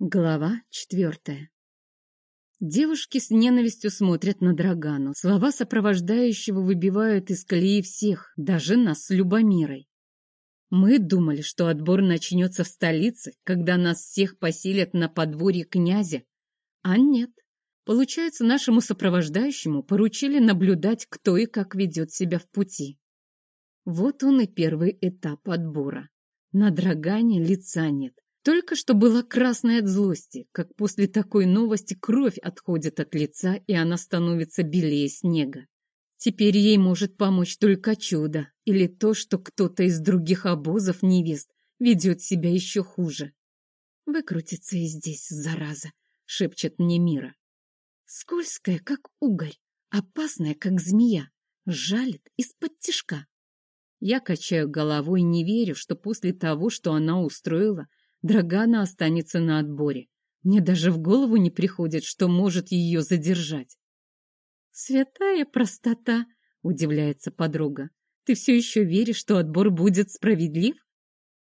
Глава четвертая. Девушки с ненавистью смотрят на Драгану. Слова сопровождающего выбивают из колеи всех, даже нас с Любомирой. Мы думали, что отбор начнется в столице, когда нас всех поселят на подворье князя. А нет. Получается, нашему сопровождающему поручили наблюдать, кто и как ведет себя в пути. Вот он и первый этап отбора. На Драгане лица нет. Только что была красная от злости, как после такой новости кровь отходит от лица, и она становится белее снега. Теперь ей может помочь только чудо или то, что кто-то из других обозов невест ведет себя еще хуже. «Выкрутится и здесь, зараза», — шепчет мне Мира. «Скользкая, как угорь, опасная, как змея, жалит из-под тишка». Я качаю головой, не верю, что после того, что она устроила, Драгана останется на отборе. Мне даже в голову не приходит, что может ее задержать. «Святая простота!» — удивляется подруга. «Ты все еще веришь, что отбор будет справедлив?»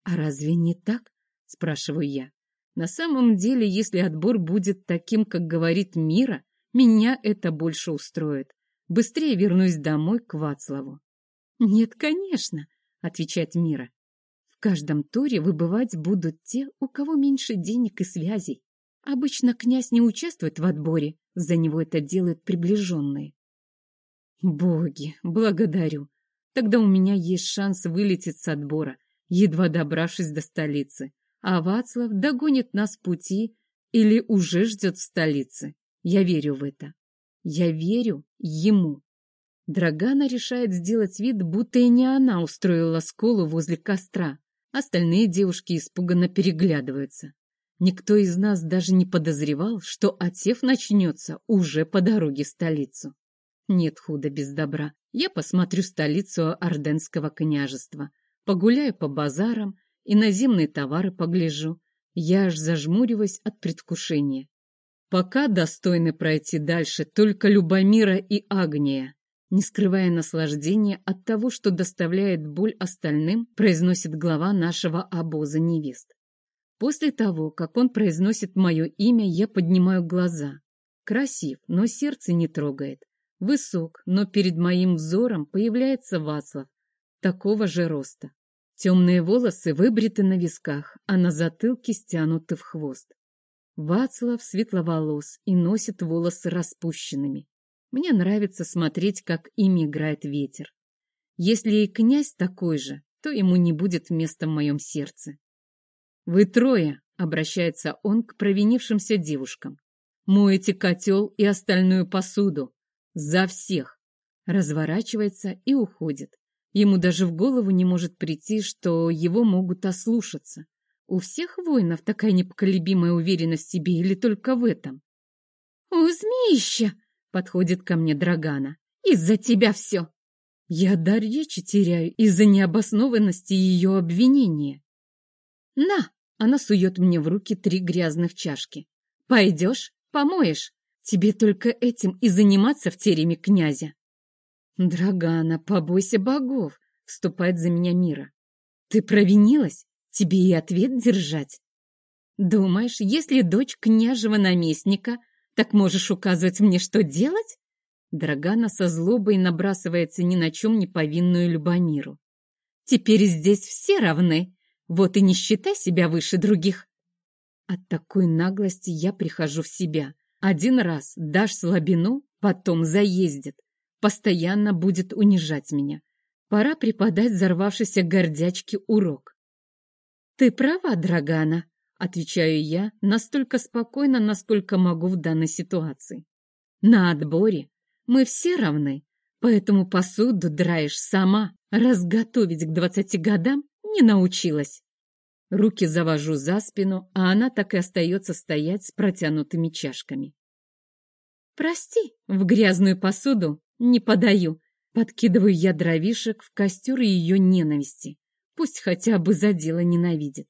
«А разве не так?» — спрашиваю я. «На самом деле, если отбор будет таким, как говорит Мира, меня это больше устроит. Быстрее вернусь домой к Вацлаву». «Нет, конечно», — отвечает Мира каждом туре выбывать будут те, у кого меньше денег и связей. Обычно князь не участвует в отборе, за него это делают приближенные. Боги, благодарю. Тогда у меня есть шанс вылететь с отбора, едва добравшись до столицы. А Вацлав догонит нас пути или уже ждет в столице. Я верю в это. Я верю ему. Драгана решает сделать вид, будто и не она устроила сколу возле костра. Остальные девушки испуганно переглядываются. Никто из нас даже не подозревал, что отев начнется уже по дороге в столицу. Нет худа без добра. Я посмотрю столицу Орденского княжества, погуляю по базарам и наземные товары погляжу. Я аж зажмуриваюсь от предвкушения. Пока достойны пройти дальше только Любомира и Агния не скрывая наслаждения от того, что доставляет боль остальным, произносит глава нашего обоза невест. После того, как он произносит мое имя, я поднимаю глаза. Красив, но сердце не трогает. Высок, но перед моим взором появляется Вацлав, такого же роста. Темные волосы выбриты на висках, а на затылке стянуты в хвост. Вацлав светловолос и носит волосы распущенными. Мне нравится смотреть, как ими играет ветер. Если и князь такой же, то ему не будет места в моем сердце. «Вы трое», — обращается он к провинившимся девушкам, «моете котел и остальную посуду. За всех!» Разворачивается и уходит. Ему даже в голову не может прийти, что его могут ослушаться. У всех воинов такая непоколебимая уверенность в себе или только в этом? «У змеища!» Подходит ко мне Драгана. «Из-за тебя все!» Я дар речи теряю из-за необоснованности ее обвинения. «На!» — она сует мне в руки три грязных чашки. «Пойдешь? Помоешь? Тебе только этим и заниматься в тереме князя!» «Драгана, побойся богов!» — вступает за меня Мира. «Ты провинилась? Тебе и ответ держать!» «Думаешь, если дочь княжего наместника так можешь указывать мне, что делать? Драгана со злобой набрасывается ни на чем не повинную Любомиру. Теперь здесь все равны, вот и не считай себя выше других. От такой наглости я прихожу в себя. Один раз дашь слабину, потом заездит. Постоянно будет унижать меня. Пора преподать взорвавшейся гордячке урок. Ты права, Драгана. Отвечаю я настолько спокойно, насколько могу в данной ситуации. На отборе мы все равны, поэтому посуду драешь сама. Разготовить к двадцати годам не научилась. Руки завожу за спину, а она так и остается стоять с протянутыми чашками. «Прости, в грязную посуду не подаю», подкидываю я дровишек в костер ее ненависти. Пусть хотя бы за дело ненавидит.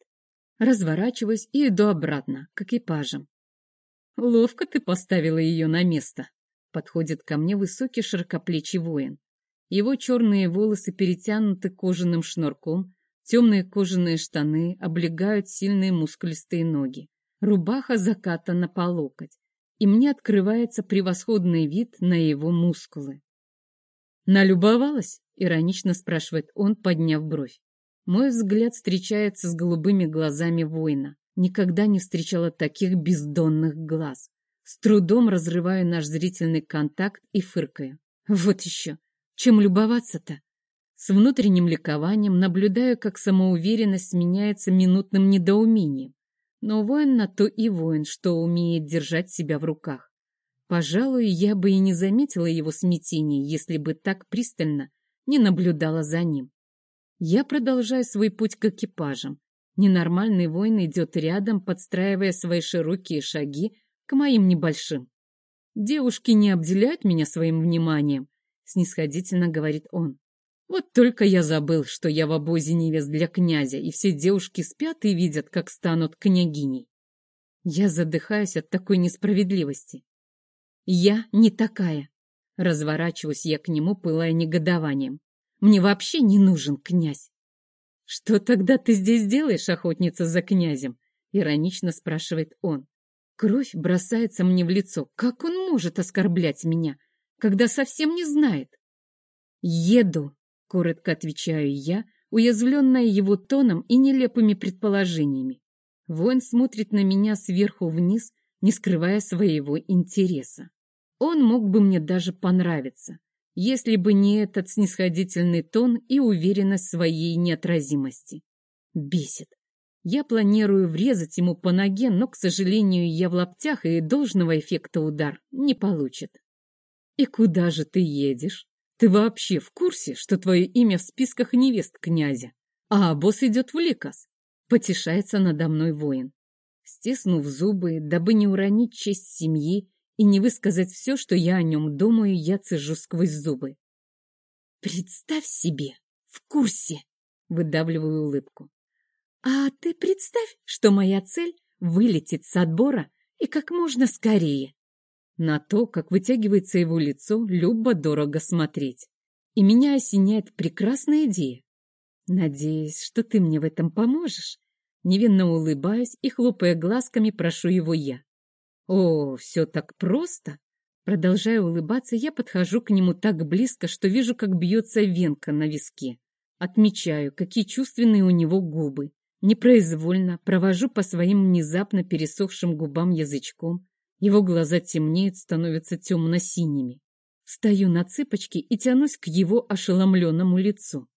Разворачиваюсь и иду обратно, к экипажам. Ловко ты поставила ее на место. Подходит ко мне высокий широкоплечий воин. Его черные волосы перетянуты кожаным шнурком, темные кожаные штаны облегают сильные мускулистые ноги. Рубаха закатана по локоть, и мне открывается превосходный вид на его мускулы. «Налюбовалась?» — иронично спрашивает он, подняв бровь. Мой взгляд встречается с голубыми глазами воина. Никогда не встречала таких бездонных глаз. С трудом разрываю наш зрительный контакт и фыркаю. Вот еще. Чем любоваться-то? С внутренним ликованием наблюдаю, как самоуверенность сменяется минутным недоумением. Но воин на то и воин, что умеет держать себя в руках. Пожалуй, я бы и не заметила его смятения, если бы так пристально не наблюдала за ним. Я продолжаю свой путь к экипажам. Ненормальный воин идет рядом, подстраивая свои широкие шаги к моим небольшим. «Девушки не обделяют меня своим вниманием», — снисходительно говорит он. «Вот только я забыл, что я в обозе невест для князя, и все девушки спят и видят, как станут княгиней. Я задыхаюсь от такой несправедливости. Я не такая. Разворачиваюсь я к нему, пылая негодованием. Мне вообще не нужен князь. Что тогда ты здесь делаешь, охотница за князем? Иронично спрашивает он. Кровь бросается мне в лицо. Как он может оскорблять меня, когда совсем не знает? Еду, коротко отвечаю я, уязвленная его тоном и нелепыми предположениями. Воин смотрит на меня сверху вниз, не скрывая своего интереса. Он мог бы мне даже понравиться, если бы не этот снисходительный тон и уверенность своей неотразимости. Бесит. Я планирую врезать ему по ноге, но, к сожалению, я в лаптях, и должного эффекта удар не получит. «И куда же ты едешь? Ты вообще в курсе, что твое имя в списках невест князя? А босс идет в Ликас?» Потешается надо мной воин. Стиснув зубы, дабы не уронить честь семьи, и не высказать все, что я о нем думаю, я цежу сквозь зубы. «Представь себе! В курсе!» — выдавливаю улыбку. «А ты представь, что моя цель — вылететь с отбора и как можно скорее!» На то, как вытягивается его лицо, любо дорого смотреть. И меня осеняет прекрасная идея. Надеюсь, что ты мне в этом поможешь. Невинно улыбаюсь и, хлопая глазками, прошу его я. О, все так просто. Продолжая улыбаться, я подхожу к нему так близко, что вижу, как бьется венка на виске. Отмечаю, какие чувственные у него губы. Непроизвольно провожу по своим внезапно пересохшим губам язычком. Его глаза темнеют, становятся темно-синими. Стою на цыпочки и тянусь к его ошеломленному лицу.